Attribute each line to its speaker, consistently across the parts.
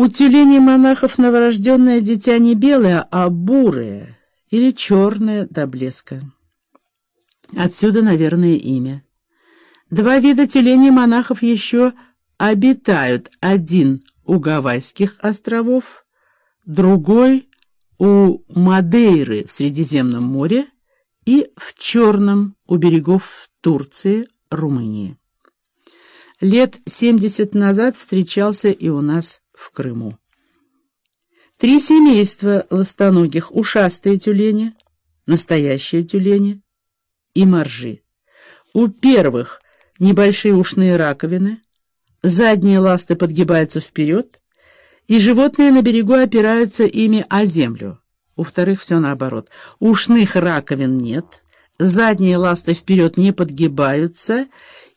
Speaker 1: У тюленей монахов новорожденное дитя не белое, а бурое или черное до блеска. Отсюда, наверное, имя. Два вида тюленей монахов еще обитают. Один у Гавайских островов, другой у Мадейры в Средиземном море и в Черном у берегов Турции, Румынии. Лет 70 назад встречался и у нас в Крыму. Три семейства ластоногих, ушастые тюлени, настоящие тюлени и моржи. У первых небольшие ушные раковины, задние ласты подгибаются вперед, и животные на берегу опираются ими о землю. У вторых все наоборот. Ушных раковин нет, задние ласты вперед не подгибаются,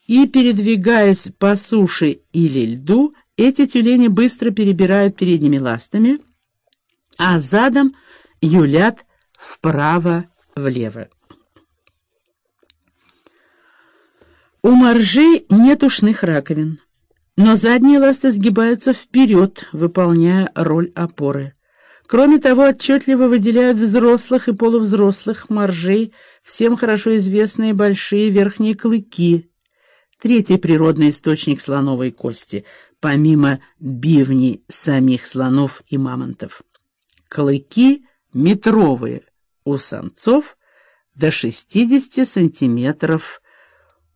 Speaker 1: и, передвигаясь по суше или льду, эти тюлени быстро перебирают передними ластами, а задом юлят вправо-влево. У моржей нет ушных раковин, но задние ласты сгибаются вперед, выполняя роль опоры. Кроме того, отчетливо выделяют взрослых и полувзрослых моржей всем хорошо известные большие верхние клыки. Третий природный источник слоновой кости, помимо бивней самих слонов и мамонтов. Клыки метровые у самцов до 60 сантиметров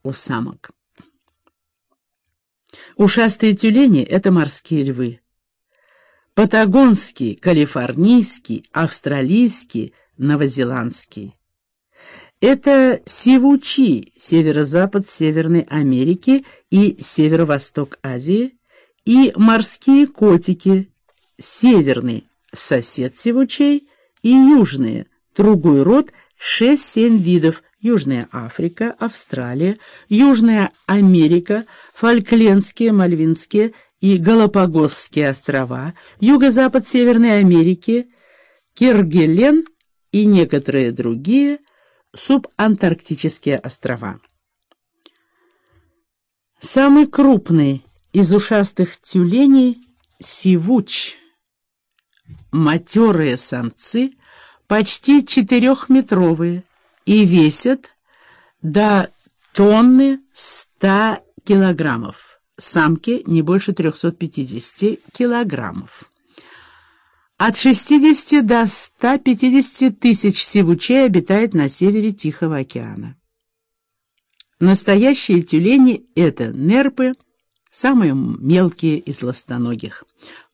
Speaker 1: у самок. Ушастые тюлени — это морские львы. Патагонский, калифорнийский, австралийский, новозеландский. Это сивучи, северо-запад Северной Америки и северо-восток Азии, и морские котики, северный сосед сивучей и южные, другой род, 6-7 видов, Южная Африка, Австралия, Южная Америка, Фольклендские, Мальвинские и Галапагосские острова, Юго-Запад Северной Америки, Киргелен и некоторые другие субантарктические острова. Самый крупный из ушастых тюленей — сивуч. Матерые самцы почти четырехметровые, и весят до тонны 100 килограммов. Самки не больше 350 килограммов. От 60 до 150 тысяч сивучей обитает на севере Тихого океана. Настоящие тюлени — это нерпы, самые мелкие из ластоногих.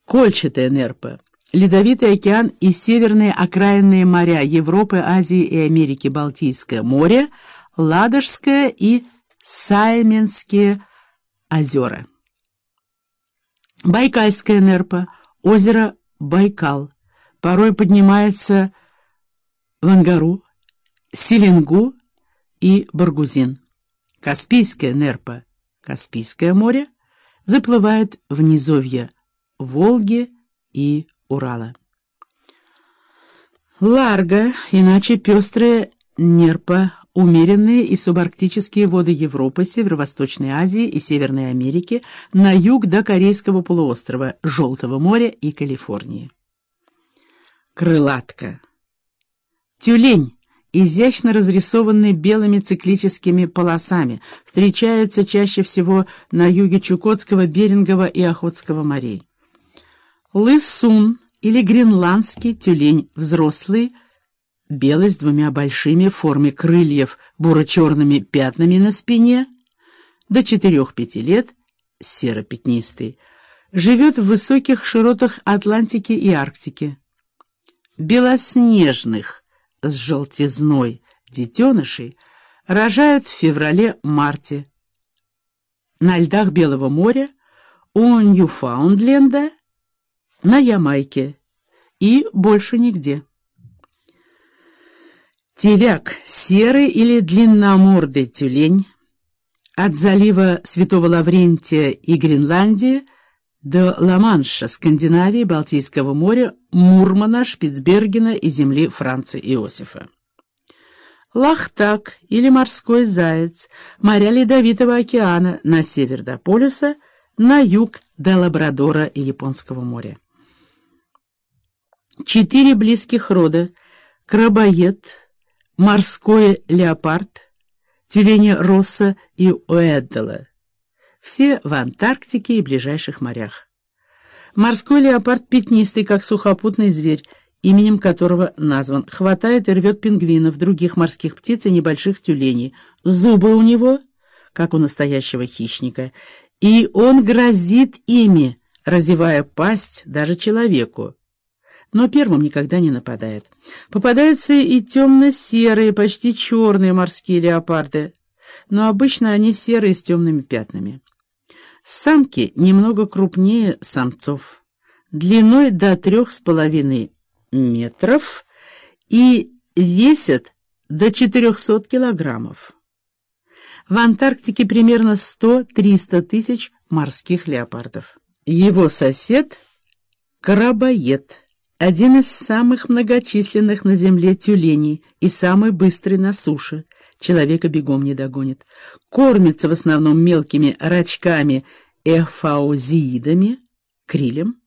Speaker 1: Кольчатая нерпа — Ледовитый океан и северные окраинные моря Европы, Азии и Америки, Балтийское море, Ладожское и Сайменские озера. Байкальская нерпа, озеро Байкал, порой поднимается в Ангару, Селенгу и Баргузин. Каспийская нерпа, Каспийское море, заплывает в низовье Волги и Урала. Ларго, иначе пестрая нерпа, умеренные и субарктические воды Европы, Северо-Восточной Азии и Северной Америки на юг до Корейского полуострова, Желтого моря и Калифорнии. Крылатка. Тюлень, изящно разрисованный белыми циклическими полосами, встречается чаще всего на юге Чукотского, Берингового и Охотского морей. Лысун или гренландский тюлень взрослый, белый с двумя большими в форме крыльев буро-черными пятнами на спине, до 4-5 лет серо-пятнистый, живет в высоких широтах Атлантики и Арктики. Белоснежных с желтизной детенышей рожают в феврале-марте. На льдах Белого моря у Ньюфаундленда на Ямайке и больше нигде. Тевяк — серый или длинномордый тюлень от залива Святого Лаврентия и Гренландии до Ла-Манша, Скандинавии, Балтийского моря, Мурмана, Шпицбергена и земли Франца Иосифа. Лахтак или морской заяц, моря Ледовитого океана на север до полюса, на юг до Лабрадора и Японского моря. Четыре близких рода — крабоед, морской леопард, тюлени Росса и Уэддала. Все в Антарктике и ближайших морях. Морской леопард пятнистый, как сухопутный зверь, именем которого назван, хватает и рвет пингвинов, других морских птиц и небольших тюленей. Зубы у него, как у настоящего хищника, и он грозит ими, разевая пасть даже человеку. Но первым никогда не нападает. Попадаются и темно-серые, почти черные морские леопарды, но обычно они серые с темными пятнами. Самки немного крупнее самцов, длиной до трех с половиной метров и весят до 400 килограммов. В Антарктике примерно 100-300 тысяч морских леопардов. Его сосед — крабоед, один из самых многочисленных на Земле тюленей и самый быстрый на суше. Человека бегом не догонит. Кормится в основном мелкими рачками, эфаузиидами, крилем,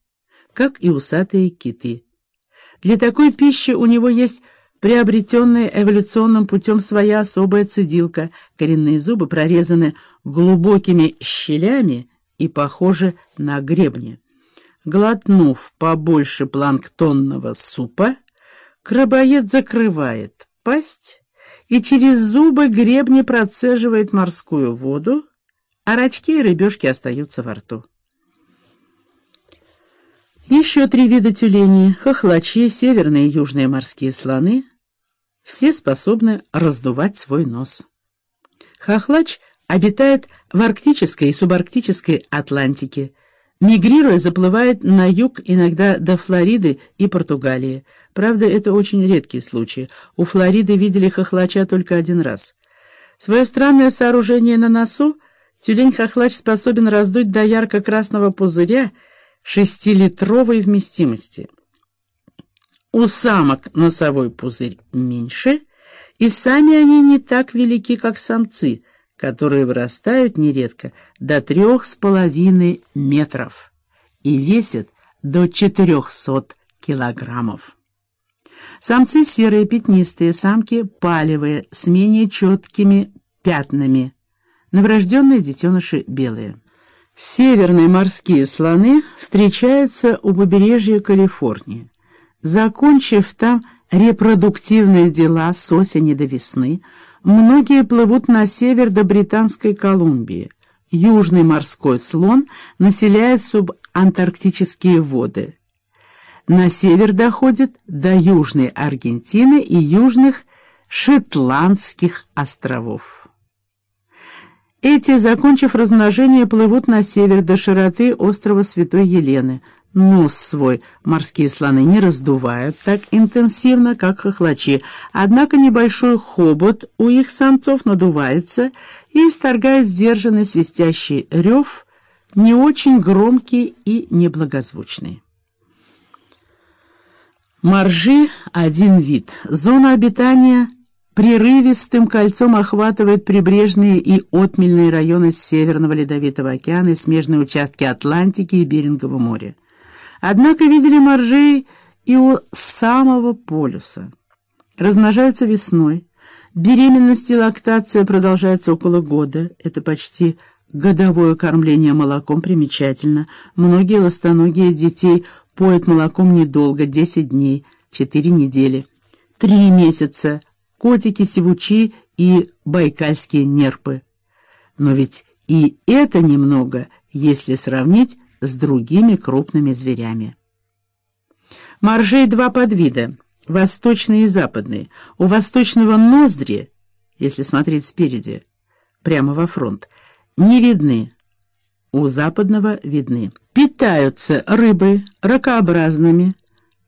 Speaker 1: как и усатые киты. Для такой пищи у него есть приобретенная эволюционным путем своя особая цедилка. Коренные зубы прорезаны глубокими щелями и похожи на гребни. Глотнув побольше планктонного супа, крабоед закрывает пасть и через зубы гребни процеживает морскую воду, а рачки и рыбешки остаются во рту. Еще три вида тюленей — хохлачи, северные и южные морские слоны — все способны раздувать свой нос. Хохлач обитает в арктической и субарктической Атлантике, мигрируя, заплывает на юг иногда до Флориды и Португалии. Правда, это очень редкие случаи. У Флориды видели хохлача только один раз. Свое странное сооружение на носу тюлень-хохлач способен раздуть до ярко-красного пузыря — шестилитровой вместимости. У самок носовой пузырь меньше, и сами они не так велики, как самцы, которые вырастают нередко до трех с половиной метров и весят до 400 килограммов. Самцы серые, пятнистые, самки палевые, с менее четкими пятнами. Новорожденные детеныши белые. Северные морские слоны встречаются у побережья Калифорнии. Закончив там репродуктивные дела с осени до весны, многие плывут на север до Британской Колумбии. Южный морской слон населяет субантарктические воды. На север доходит до Южной Аргентины и Южных Шотландских островов. Эти, закончив размножение, плывут на север до широты острова Святой Елены. Нос свой морские слоны не раздувают так интенсивно, как хохлачи, однако небольшой хобот у их самцов надувается и исторгает сдержанный свистящий рев, не очень громкий и неблагозвучный. Моржи — один вид. Зона обитания — прерывистым кольцом охватывает прибрежные и отмельные районы Северного Ледовитого океана и смежные участки Атлантики и Берингового моря. Однако видели моржей и у самого полюса. Размножаются весной. Беременность и лактация продолжаются около года. Это почти годовое кормление молоком примечательно. Многие ластоногие детей поят молоком недолго, 10 дней, 4 недели. Три месяца котики, сивучи и байкальские нерпы. Но ведь и это немного, если сравнить с другими крупными зверями. Моржей два подвида, восточный и западный. У восточного ноздри, если смотреть спереди, прямо во фронт, не видны, у западного видны. Питаются рыбой, ракообразными,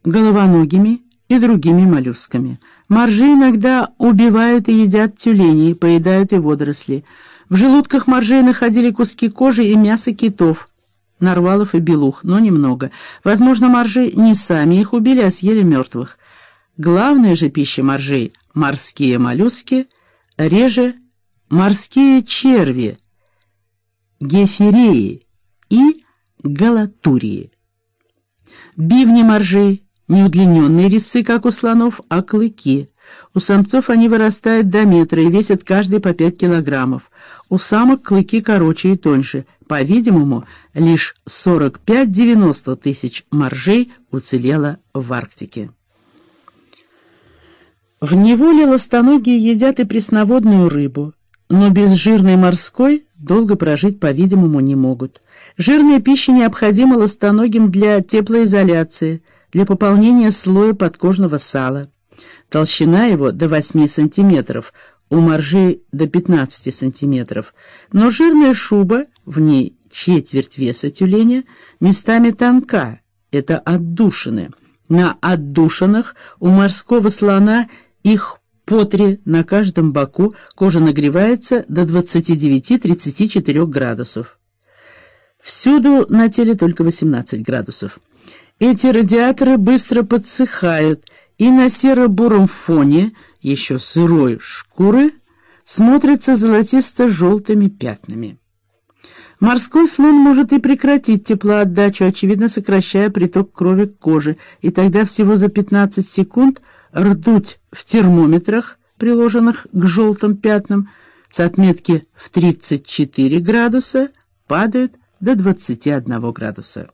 Speaker 1: головоногими и другими моллюсками – Моржи иногда убивают и едят тюленей, поедают и водоросли. В желудках моржей находили куски кожи и мяса китов, нарвалов и белух, но немного. Возможно, моржи не сами их убили, а съели мертвых. Главная же пища моржей — морские моллюски, реже морские черви, гефиреи, и галатурии. Бивни моржей — не удлиненные резцы, как у слонов, а клыки. У самцов они вырастают до метра и весят каждый по 5 килограммов. У самок клыки короче и тоньше. По-видимому, лишь 45-90 тысяч моржей уцелело в Арктике. В неволе ластоногие едят и пресноводную рыбу, но без жирной морской долго прожить, по-видимому, не могут. Жирная пища необходима ластоногим для теплоизоляции, для пополнения слоя подкожного сала. Толщина его до 8 сантиметров, у моржей до 15 сантиметров, но жирная шуба, в ней четверть веса тюленя, местами тонка, это отдушины. На отдушинах у морского слона их по три на каждом боку, кожа нагревается до 29-34 градусов. Всюду на теле только 18 градусов. Эти радиаторы быстро подсыхают, и на серо-буром фоне еще сырой шкуры смотрятся золотисто-желтыми пятнами. Морской слон может и прекратить теплоотдачу, очевидно сокращая приток крови к коже, и тогда всего за 15 секунд ртуть в термометрах, приложенных к желтым пятнам, с отметки в 34 градуса падает до 21 градуса.